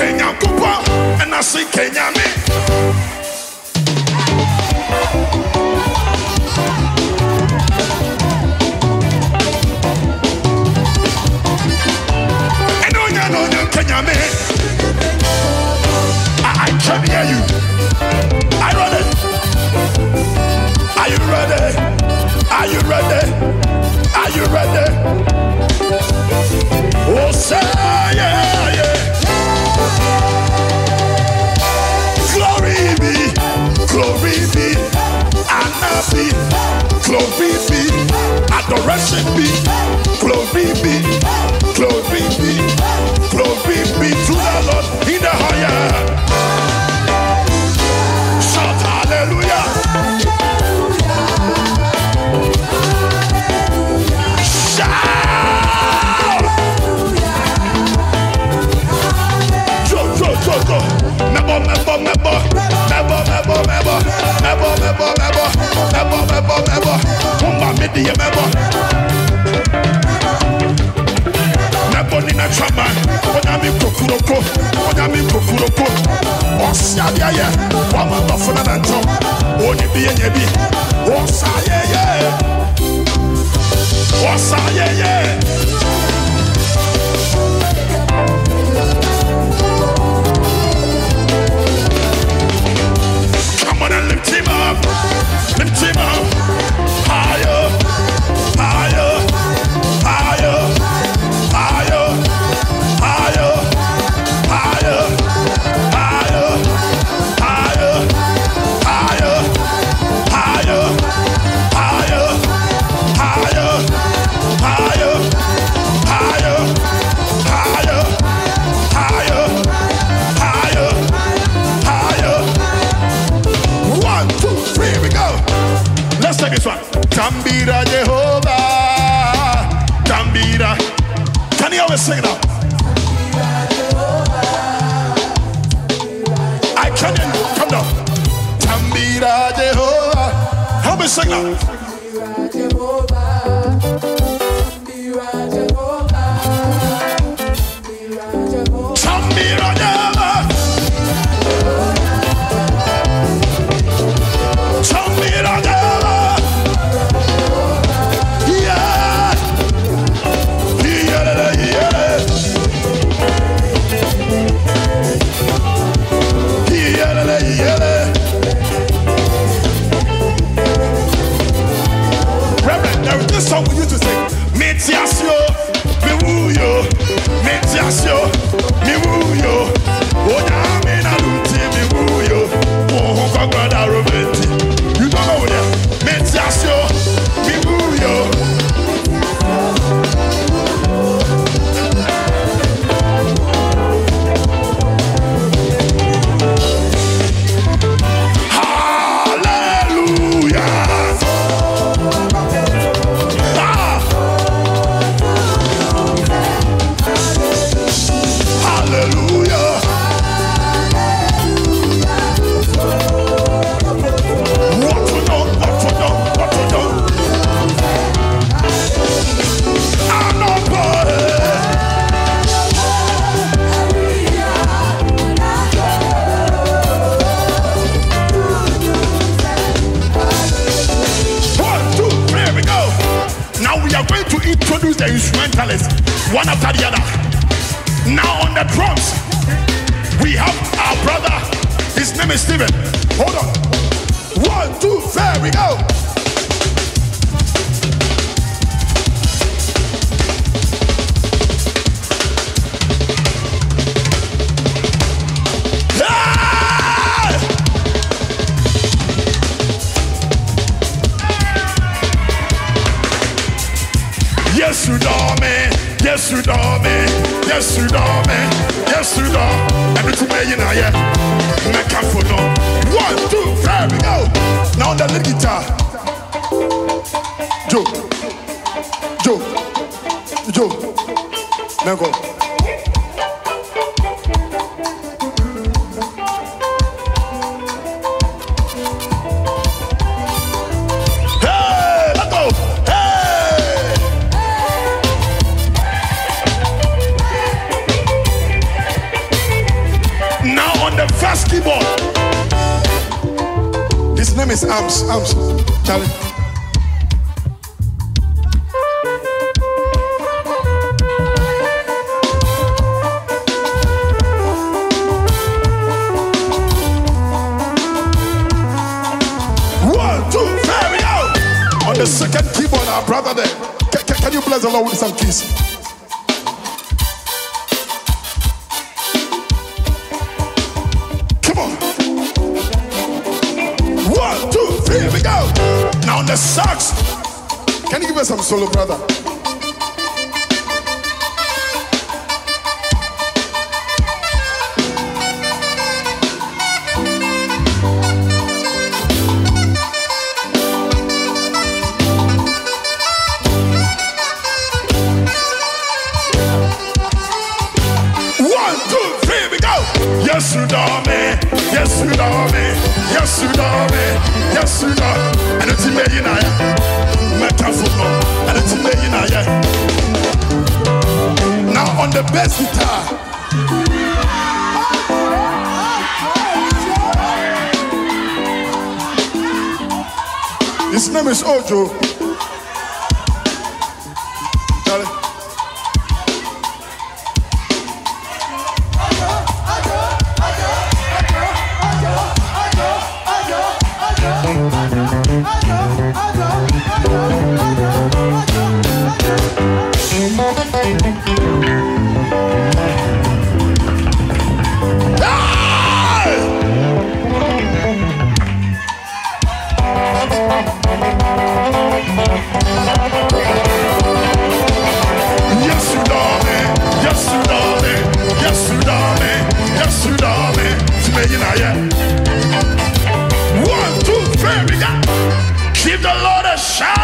Kenya Kupa, and I say Kenya me. And on ya no ya Kenya me. I, I can hear you. I ready. Are you ready? Are you ready? Are you ready? Oh, say should be. shaman Onyame kokuroko Onyame kokuroko Osia biaye Wama bafuna na ntom Oni biye nyebi Osa yeye Osa yeye Everybody over sing it up. I come in, come down. Tambira Jehovah. Help me sing it up. Introduce the instrumentalists one after the other. Now on the drums, we have our brother. His name is Stephen. Hold on. One, two, three, we go. Yes, you know me. Yes, you know me. Yes, you know me. Yes, you know. Every two you know, yeah. Make up for no. One, two, three, we go. Now on the lead guitar. Joe. Joe. Joe. Now go. Name is Arms. Arms. Charlie. One, two, three. On the second keyboard, our brother there. Can, can- can you bless the Lord with some keys? The sax. Can you give us some solo, brother? One, two, three, we go. Yes, you know me. Yes, you me. Yes, you me. His name is Ojo. Charlie. One, two, three, we go. Give the Lord a shout.